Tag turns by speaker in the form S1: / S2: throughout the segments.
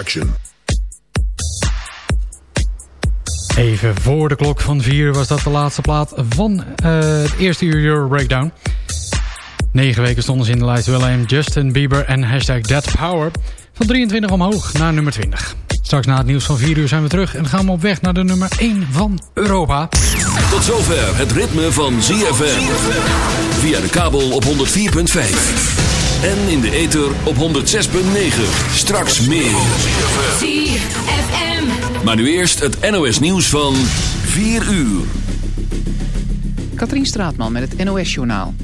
S1: Action.
S2: Even voor de klok van 4 was dat de laatste plaat van uh, het eerste uur Euro Breakdown. Negen weken stonden ze in de lijst Willem, Justin Bieber en hashtag Dead Power. Van 23 omhoog naar nummer 20. Straks na het nieuws van 4 uur zijn we terug en gaan we op weg naar de nummer 1 van Europa.
S3: Tot zover het ritme van ZFM. Via de kabel op 104.5. En in de ether op 106.9. Straks meer.
S4: ZFM.
S3: Maar nu eerst het NOS nieuws van 4 uur.
S5: Katrien Straatman met het NOS Journaal.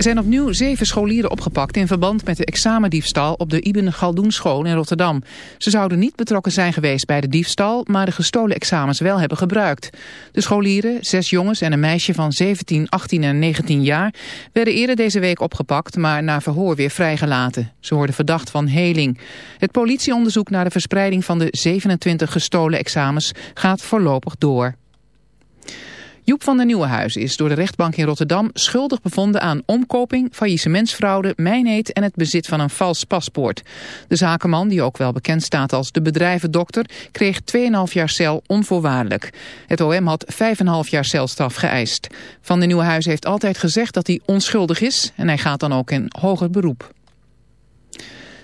S5: Er zijn opnieuw zeven scholieren opgepakt in verband met de examendiefstal op de Ibn Galdoen school in Rotterdam. Ze zouden niet betrokken zijn geweest bij de diefstal, maar de gestolen examens wel hebben gebruikt. De scholieren, zes jongens en een meisje van 17, 18 en 19 jaar, werden eerder deze week opgepakt, maar na verhoor weer vrijgelaten. Ze worden verdacht van heling. Het politieonderzoek naar de verspreiding van de 27 gestolen examens gaat voorlopig door. Joep van der Nieuwenhuizen is door de rechtbank in Rotterdam schuldig bevonden aan omkoping, faillissementsfraude, mijnheid en het bezit van een vals paspoort. De zakenman, die ook wel bekend staat als de bedrijvendokter, kreeg 2,5 jaar cel onvoorwaardelijk. Het OM had 5,5 jaar celstraf geëist. Van der Nieuwenhuizen heeft altijd gezegd dat hij onschuldig is en hij gaat dan ook in hoger beroep.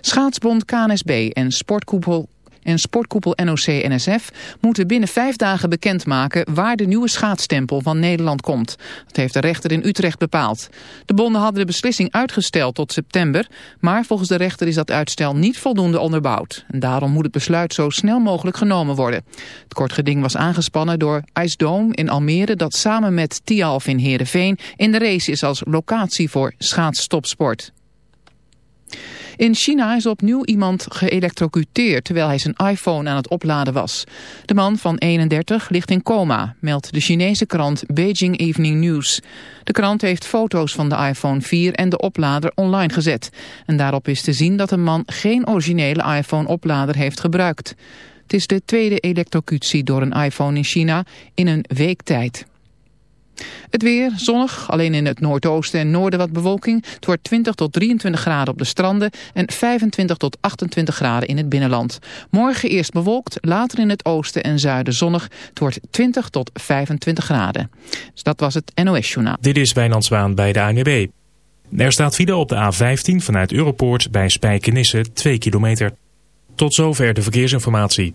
S5: Schaatsbond KNSB en sportkoepel en sportkoepel NOC-NSF moeten binnen vijf dagen bekendmaken waar de nieuwe schaatsstempel van Nederland komt. Dat heeft de rechter in Utrecht bepaald. De bonden hadden de beslissing uitgesteld tot september, maar volgens de rechter is dat uitstel niet voldoende onderbouwd. En daarom moet het besluit zo snel mogelijk genomen worden. Het kortgeding was aangespannen door Ice Dome in Almere dat samen met Tialf in Heerenveen in de race is als locatie voor schaatstopsport. In China is opnieuw iemand geëlectrocuteerd terwijl hij zijn iPhone aan het opladen was. De man van 31 ligt in coma, meldt de Chinese krant Beijing Evening News. De krant heeft foto's van de iPhone 4 en de oplader online gezet. En daarop is te zien dat de man geen originele iPhone-oplader heeft gebruikt. Het is de tweede elektrocutie door een iPhone in China in een week tijd. Het weer, zonnig, alleen in het noordoosten en noorden wat bewolking. Het wordt 20 tot 23 graden op de stranden en 25 tot 28 graden in het binnenland. Morgen eerst bewolkt, later in het oosten en zuiden zonnig. Het wordt 20 tot 25 graden. Dus dat was het NOS Journaal.
S6: Dit is Wijnand Zwaan bij de ANWB. Er staat file op de A15 vanuit Europoort bij Spijkenisse 2 kilometer. Tot zover de verkeersinformatie.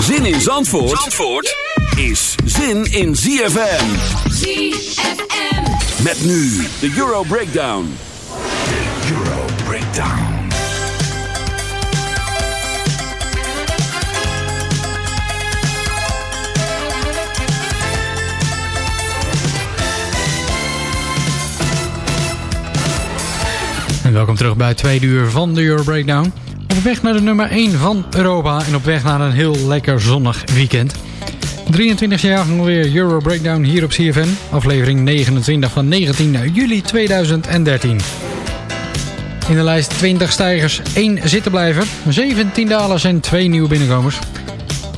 S3: Zin in Zandvoort, Zandvoort is zin in ZFM.
S4: ZFM.
S3: Met nu de Euro Breakdown.
S7: De Euro Breakdown.
S2: En welkom terug bij het tweede uur van de Euro Breakdown. Op weg naar de nummer 1 van Europa en op weg naar een heel lekker zonnig weekend. 23 jaar alweer Euro Breakdown hier op CFN. Aflevering 29 van 19 juli 2013. In de lijst 20 stijgers, 1 zittenblijver, 17 dalers en 2 nieuwe binnenkomers.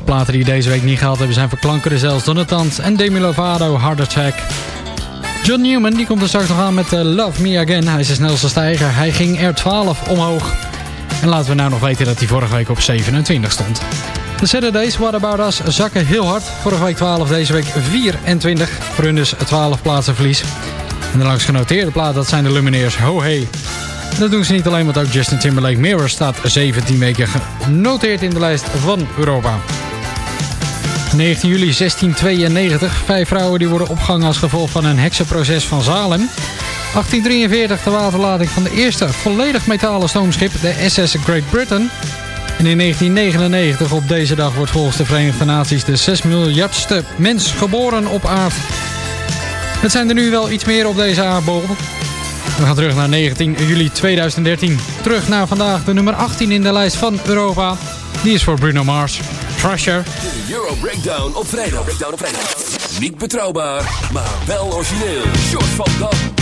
S2: Platen die deze week niet gehaald hebben zijn verklankeren zelfs Donatans en Demi Lovato Heart Attack. John Newman die komt er straks nog aan met eh, Love Me Again. Hij is de snelste stijger. Hij ging er 12 omhoog. En laten we nou nog weten dat hij vorige week op 27 stond. De Saturdays, What About Us, zakken heel hard. Vorige week 12, deze week 24. Voor hun dus 12 plaatsen verlies. En de langs genoteerde plaat, dat zijn de Lumineers Ho Hey. Dat doen ze niet alleen, want ook Justin Timberlake Mirror staat 17 weken genoteerd in de lijst van Europa. 19 juli 1692. Vijf vrouwen die worden opgehangen als gevolg van een heksenproces van Salem. 1843 de waterlading van de eerste volledig metalen stoomschip, de SS Great Britain. En in 1999 op deze dag wordt volgens de Verenigde Naties de 6 miljardste mens geboren op aarde. Het zijn er nu wel iets meer op deze aardbol. We gaan terug naar 19 juli 2013. Terug naar vandaag de nummer 18 in de lijst van Europa. Die is voor Bruno Mars. Thrasher.
S3: De Euro Breakdown op vrijdag. Breakdown op vrijdag. Niet betrouwbaar, maar wel origineel. Short van Dam.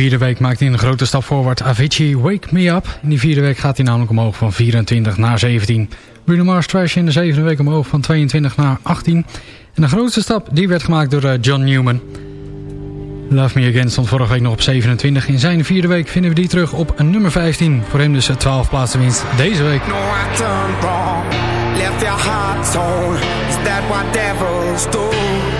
S2: vierde week maakt hij een grote stap voorwaarts. Avicii, Wake Me Up. In die vierde week gaat hij namelijk omhoog van 24 naar 17. Bruno Mars Trash in de zevende week omhoog van 22 naar 18. En de grootste stap die werd gemaakt door eh, John Newman. Love Me Again stond vorige week nog op 27. In zijn vierde week vinden we die terug op nummer 15. Voor hem dus eh, 12 plaatsen winst deze week.
S8: No, Left your heart. Is that what devils do?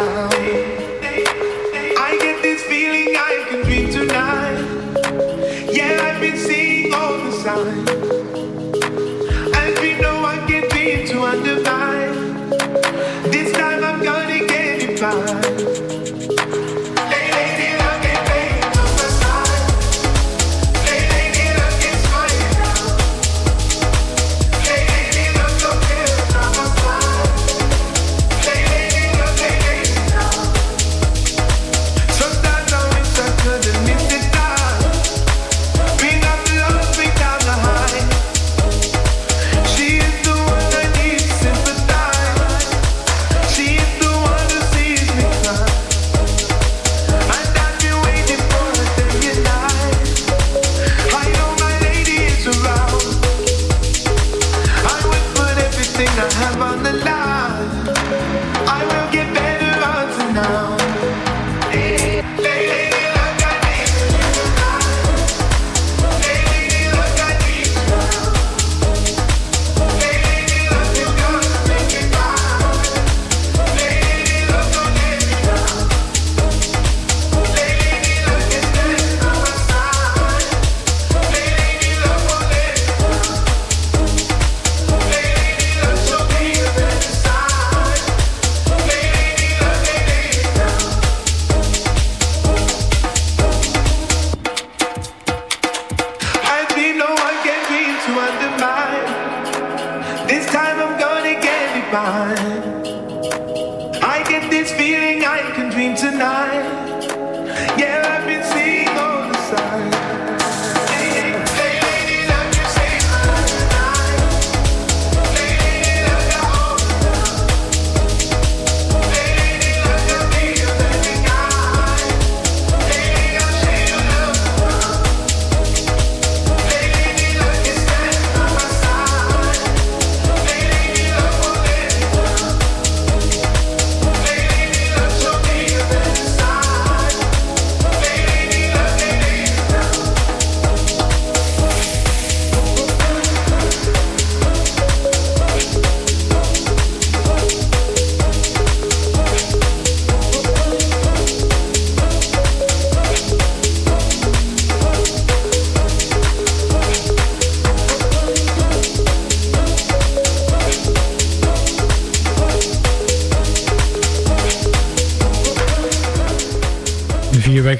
S9: Down.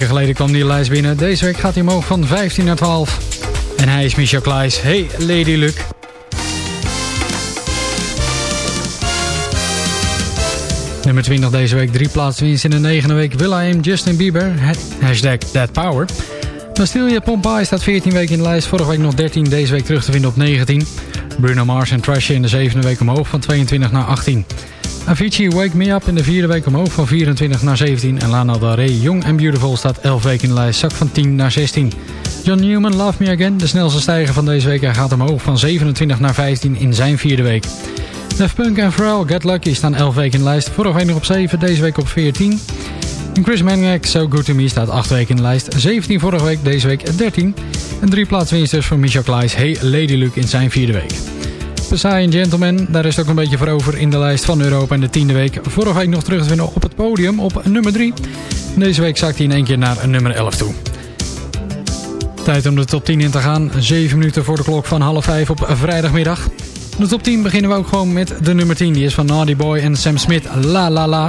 S2: Weken geleden kwam die lijst binnen. Deze week gaat hij omhoog van 15 naar 12. En hij is Michel Kleis. Hey Lady Luck. Nummer 20 deze week. Drie plaatsen winst in de negende week. Will.i.am, Justin Bieber. Ha- Hashtag That Power. Bastille Pompeii staat 14 weken in de lijst. Vorige week nog 13. Deze week terug te vinden op 19. Bruno Mars en Trasher in de zevende week omhoog van 22 naar 18. Avicii Wake Me Up in de vierde week omhoog van 24 naar 17. En Lana Del Rey Young and Beautiful staat 11 weken in de lijst. Zak van 10 naar 16. John Newman Love Me Again. De snelste stijger van deze week. Gaat omhoog van 27 naar 15 in zijn vierde week. Daft Punk en Pharrell Get Lucky staan 11 weken in de lijst. Vorige week nog op 7, deze week op 14. En Chris Maniac So Good To Me staat 8 weken in de lijst. 17 vorige week, deze week 13. En drie plaatswinsters voor Michel Kleis. Hey Lady Luke in zijn vierde week. Passaian Gentleman, daar is het ook een beetje voor over in de lijst van Europa in de tiende week. Vorige week nog terug te vinden op het podium op nummer 3. Deze week zakt hij in één keer naar nummer 11 toe. Tijd om de top 10 in te gaan. 7 minuten voor de klok van half 5 op vrijdagmiddag. De top 10 beginnen we ook gewoon met de nummer 10. Die is van Naughty Boy en Sam Smith. La La La.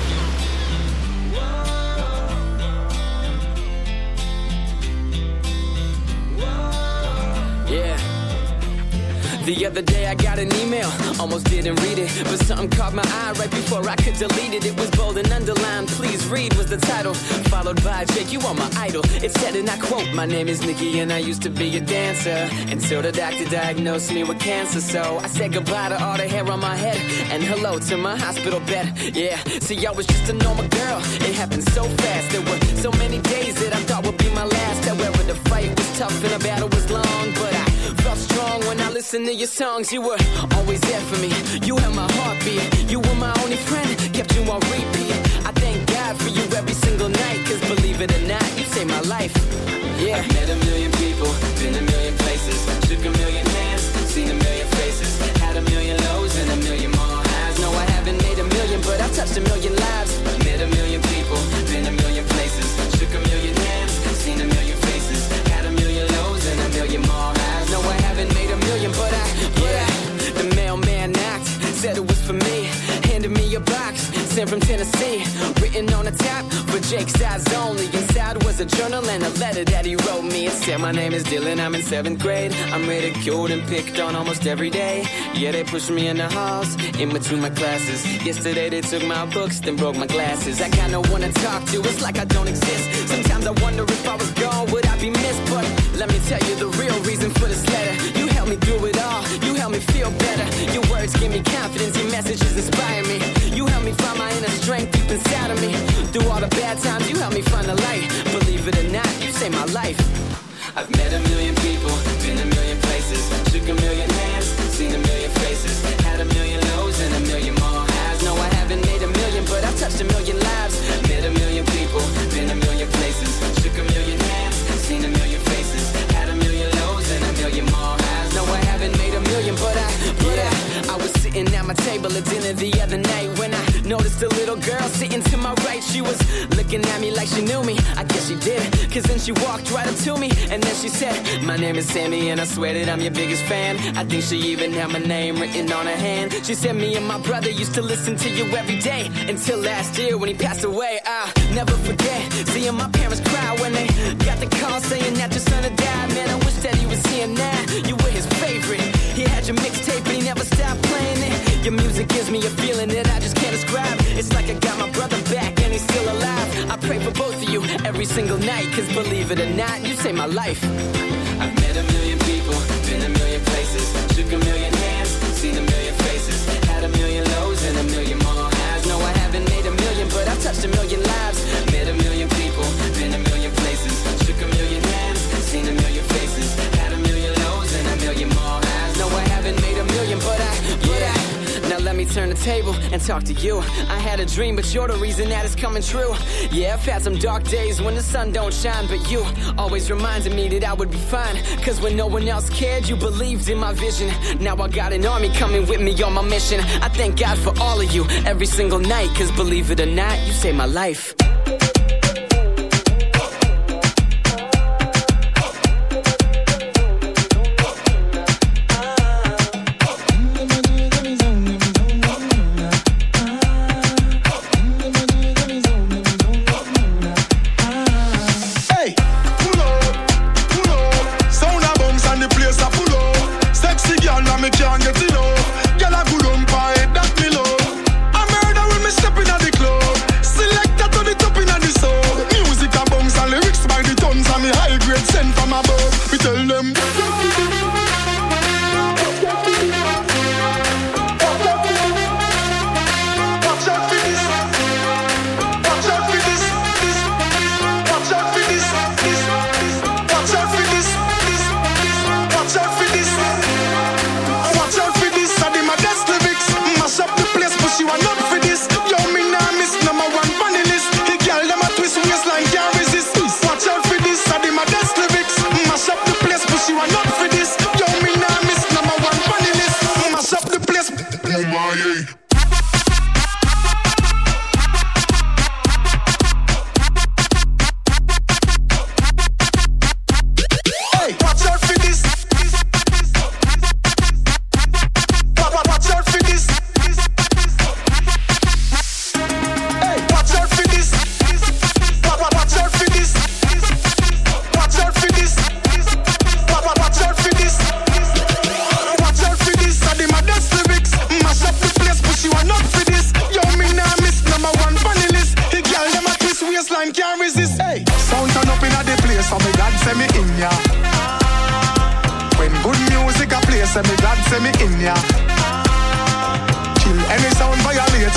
S10: The other day I got an email, almost didn't read it, but something caught my eye right before I could delete it. It was bold and underlined, please read was the title, followed by Jake, you are my idol. It said, and I quote, My name is Nikki and I used to be a dancer until the doctor diagnosed me with cancer. So I said goodbye to all the hair on my head and hello to my hospital bed. Yeah, see, I was just a normal girl. It happened so fast. There were so many days that I thought would be my last. However, the fight was tough and the battle was long, but I felt strong when I listened to your songs. You were always there for me. You held my heartbeat. You were my only friend, kept you on repeat. I thank God for you every single night, cause believe it or not, you saved my life. Yeah. I've met a million people, been a million places, shook a million hands, seen a million faces, had a million lows and a million more highs. No, I haven't made a million, but I've touched a million lives. I've Met a million people, been a million places, shook a million hands, seen a said it was for me, handed me a box, sent from Tennessee, written on the top for Jake's eyes only. Inside was a journal and a letter that he wrote me. It said, My name is Dylan, I'm in seventh grade. I'm ridiculed and picked on almost every day. Yeah, they pushed me in the halls, in between my classes. Yesterday they took my books, then broke my glasses. I got no one to talk to, it's like I don't exist. Sometimes I wonder if I was gone, would I be missed? But let me tell you the real reason for this letter. You helped me through it all, you helped me feel better. Your words give me confidence, your messages inspire me. You helped me find my inner strength deep inside of me. Through all the bad times, you helped me find the light. Believe it or not, you saved my life. I've met a million a little girl sitting to my right. She was looking at me like she knew me. I guess she did, cause then she walked right up to me and then she said, My name is Sammy and I swear that I'm your biggest fan. I think she even had my name written on her hand. She said, Me and my brother used to listen to you every day until last year when he passed away. I'll never forget seeing my parents cry when they got the call saying that your son had died. Man, I wish that he was here now. You were his favorite. He had your mixtape, but he never stopped. Your music gives me a feeling that I just can't describe. It's like I got my brother back and he's still alive. I pray for both of you every single night, cause believe it or not, you saved my life. I've met a million people, been a million places, shook a million hands, seen a million faces, had a million lows and a million more highs. No, I haven't made a million, but I've touched a million
S11: table and talk to you. I had a dream, but you're the reason that it's coming true. Yeah, I've had some dark days when the sun don't shine, but you always reminded me that I would be fine. Cause when no one else cared, you believed in my vision. Now I got an army coming with me on my mission. I thank God for all of you every single night. Cause believe it or not, you saved my life.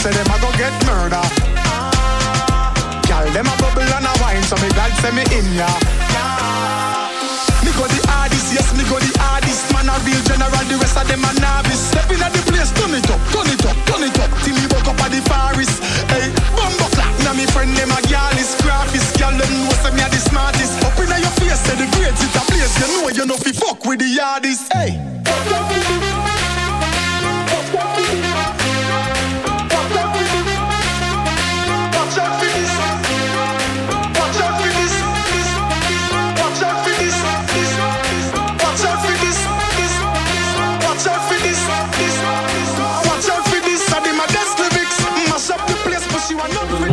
S2: Say them a go get murder. Girl, them a bubble and a wine, so me glad say me in ya. Me go the hardest, yes, me go the hardest. Man a real general, the rest of them a novice. Step inna the place, turn it up, turn it up, turn it up. Till me woke up at the forest. Hey, bumbo clap, now me friend them a girl is graphist. Girl, them know say me a the smartest. Up inna your face, say the grades it a place. You know you know fi fuck with the hardest. Hey.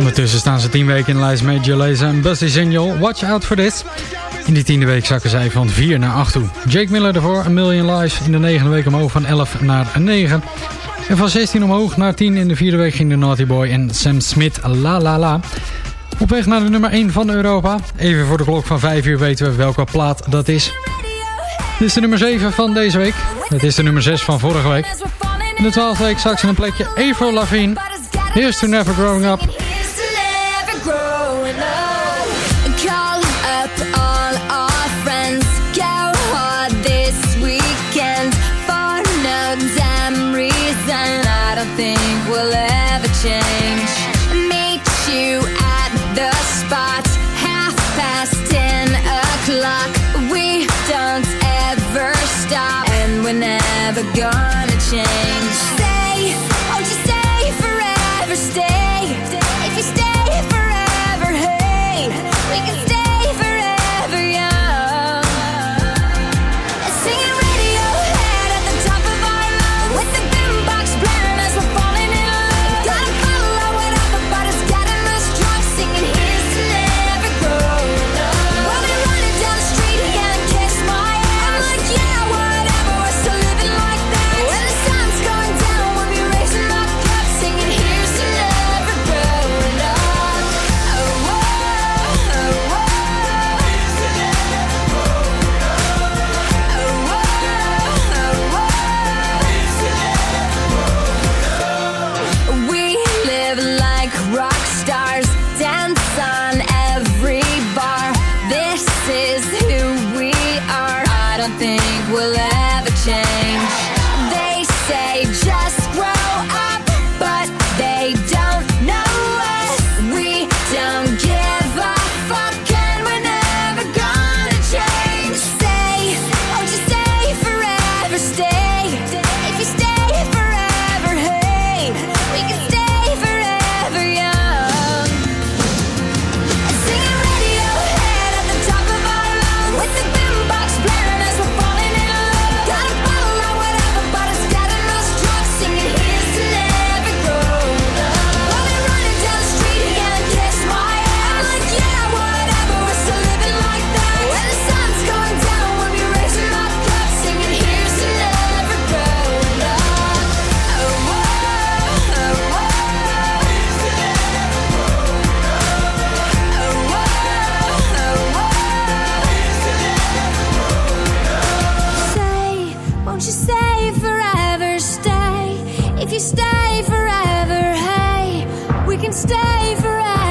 S12: Ondertussen staan ze 10 weken in de lijst met Jaleza en Busty Signal. Watch out for this. In die tiende week zakken zij van 4 naar 8 toe. Jake Miller ervoor, A Million Lives. In de negende week omhoog van 11 naar 9. En van 16 omhoog naar 10 in de vierde week ging de Naughty Boy en Sam Smith La La La. Op weg naar de nummer 1 van Europa. Even voor de klok van 5 uur weten we welke plaat dat is. Dit is de nummer 7 van deze week. Het is de nummer 6 van vorige week. In de twaalfde week straks in een plekje Avril Lavigne. Here's to Never Growing Up.
S13: stay forever. Hey, we can stay forever.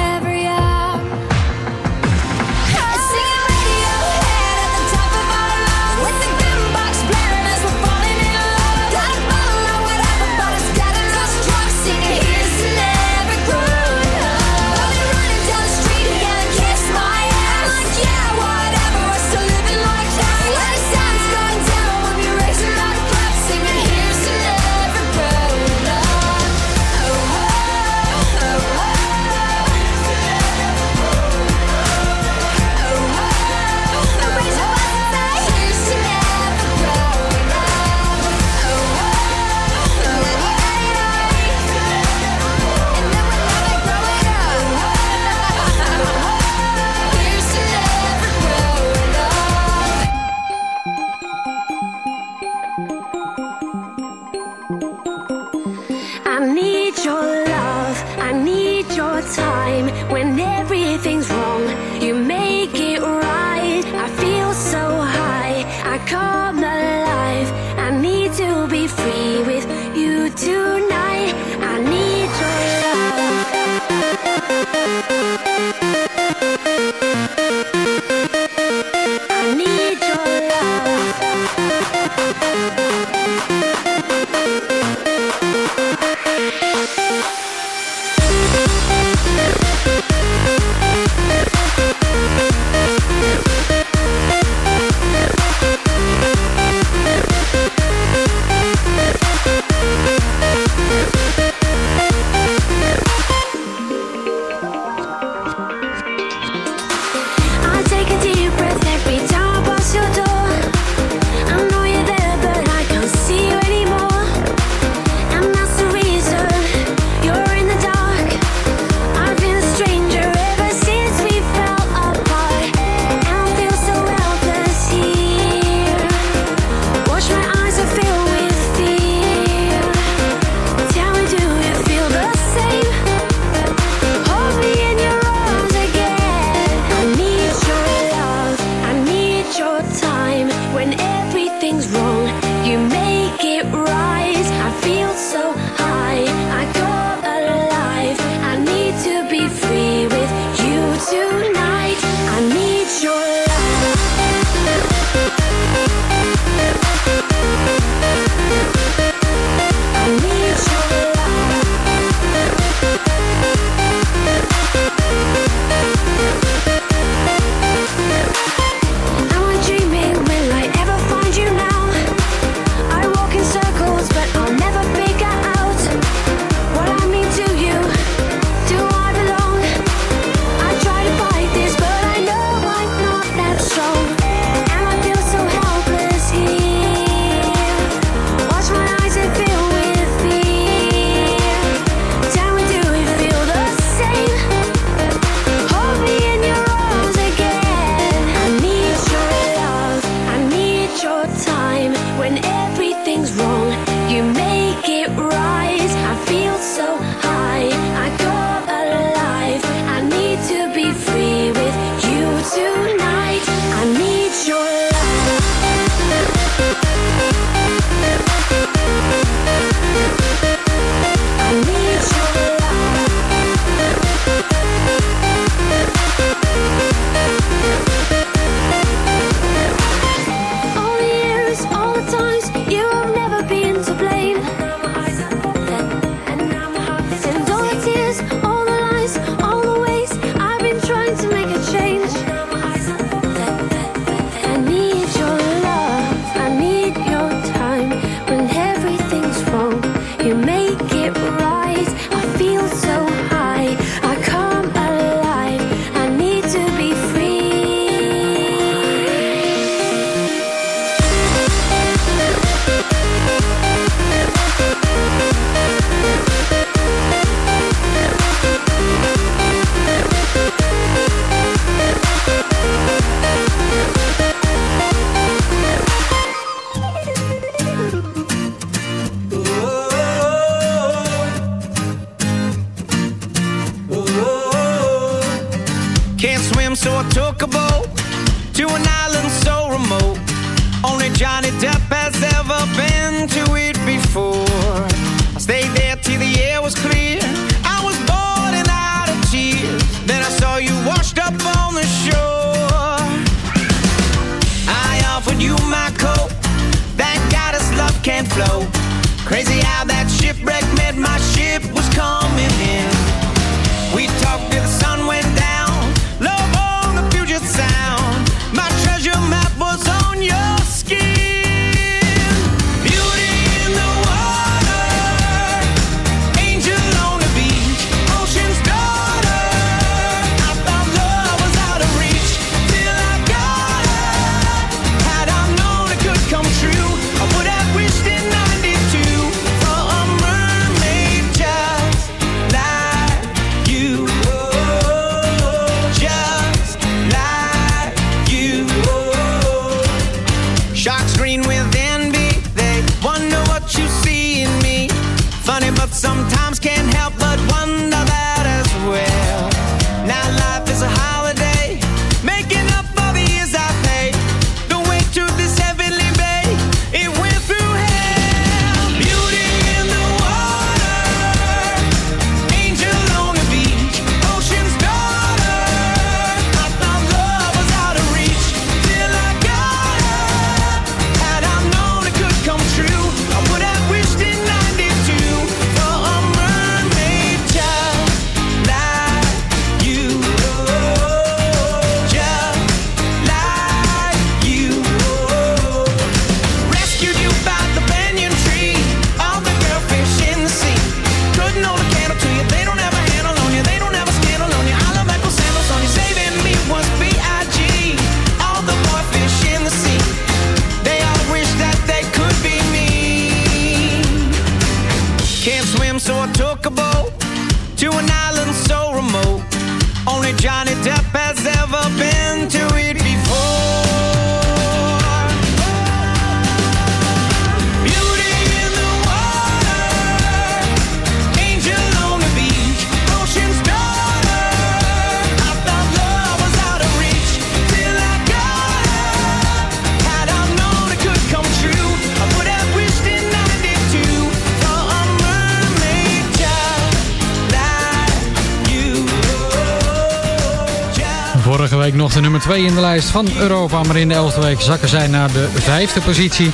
S2: week nog de nummer 2 in de lijst van Europa. Maar in de 11e week zakken zij naar de vijfde positie.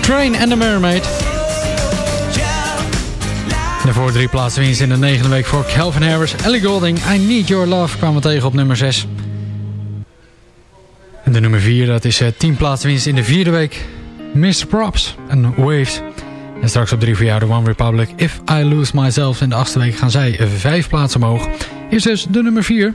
S2: Train and the Mermaid. De voor drie plaatsen winst in de negende week voor Calvin Harris. Ellie Golding, I Need Your Love kwamen tegen op nummer 6. En de nummer 4, dat is eh, 10 plaatsen winst in de vierde week. Miss Props en Waves. En straks op 3 voor jou de One Republic. If I Lose Myself in de achtste week gaan zij eh, vijf plaatsen omhoog. Is dus de nummer 4.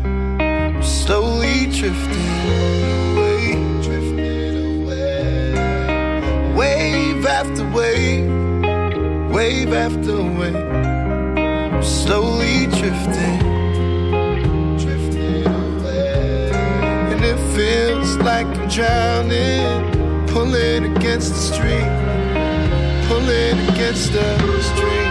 S14: slowly drifting away, drifting away. Wave after wave, wave after wave, slowly drifting, drifting away. And it feels like I'm drowning, pulling against the street, pulling against the street.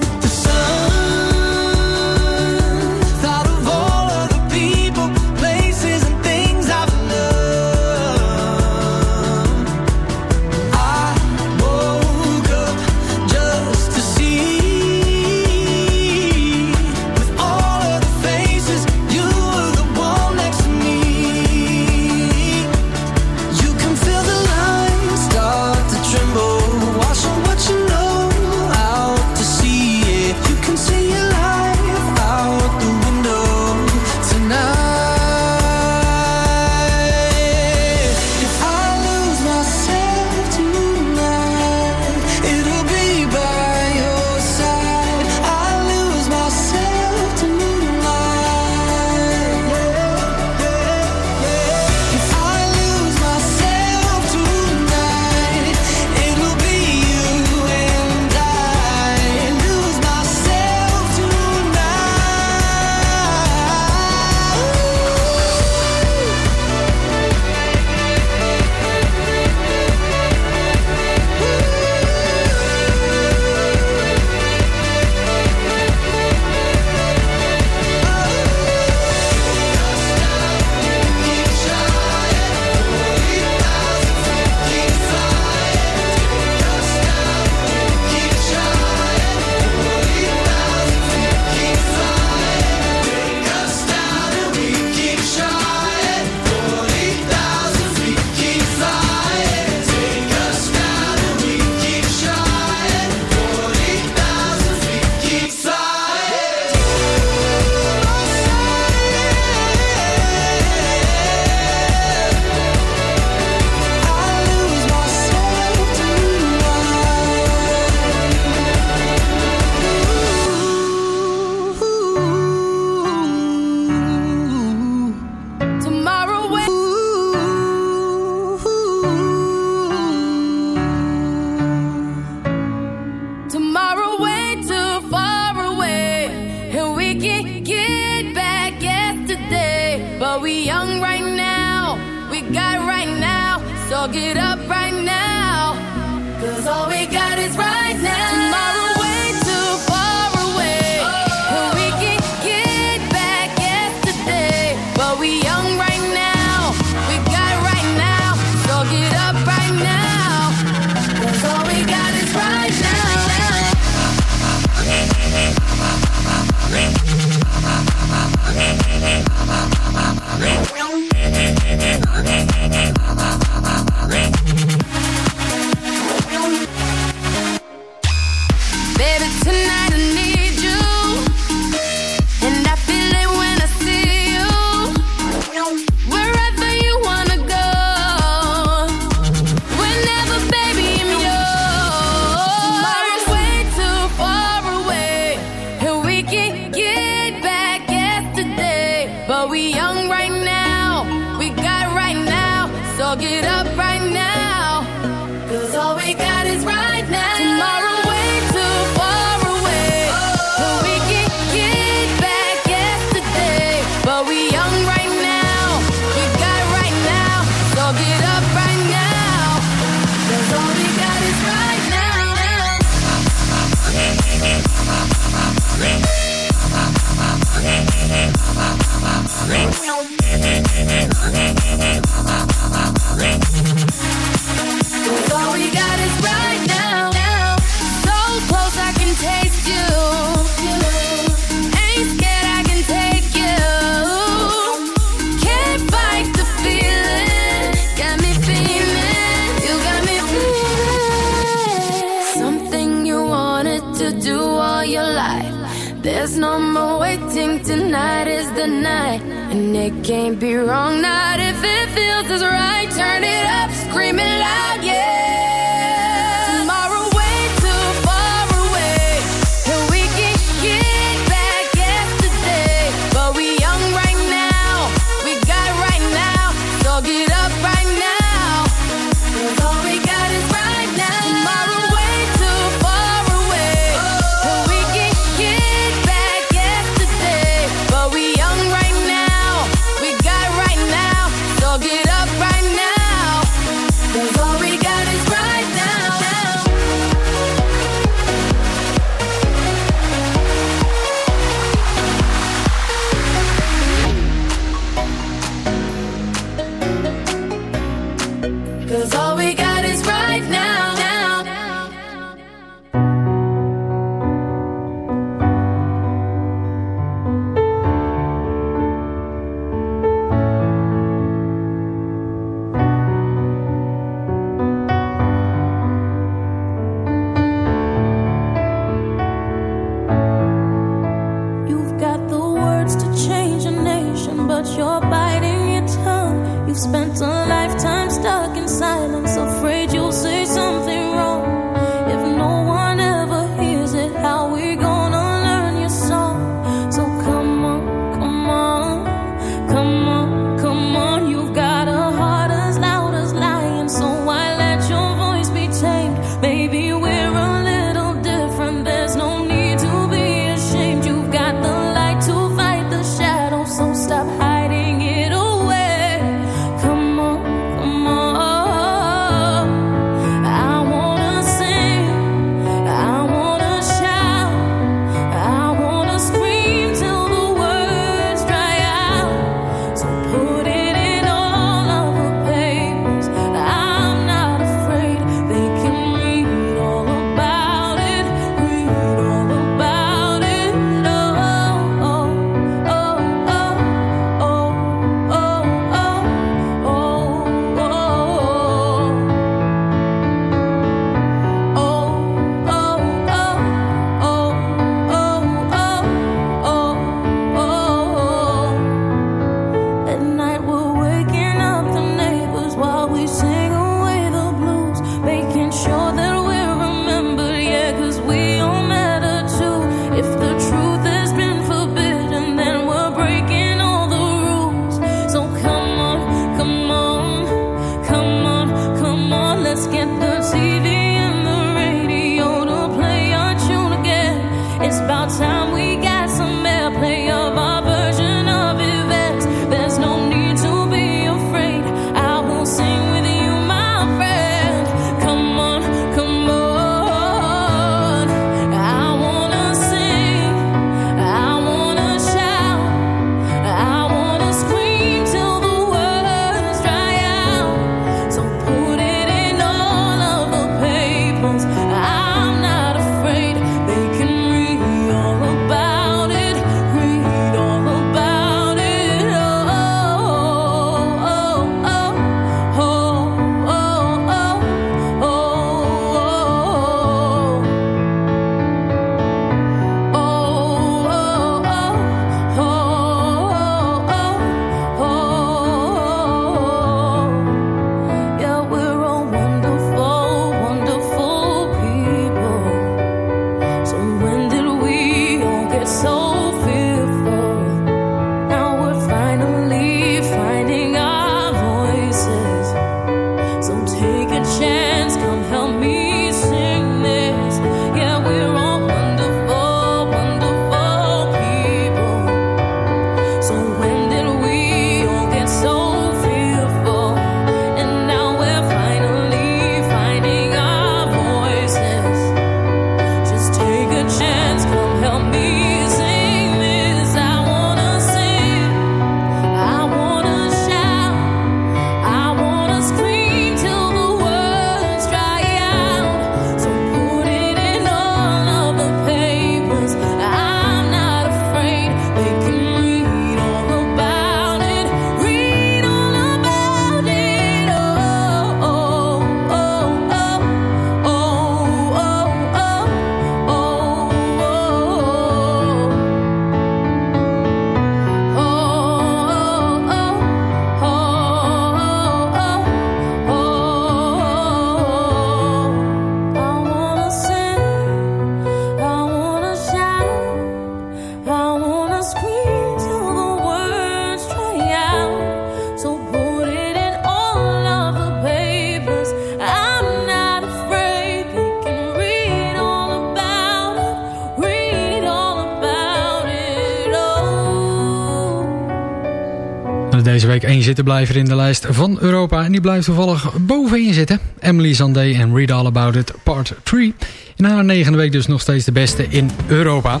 S2: Één zittenblijver in de lijst van Europa. En die blijft toevallig bovenin zitten. Emily Sandé en Read All About It Part 3. In haar negende week dus nog steeds de beste in Europa.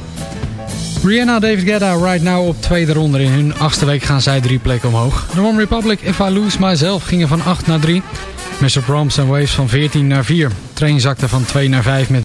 S2: Rihanna, David Guetta, Right Now op tweede ronde. In hun achtste week gaan zij drie plekken omhoog. The One Republic, If I Lose Myself gingen van 8 naar 3. Mr. Proms en Waves van 14 naar 4. Train zakte van 2 naar 5 met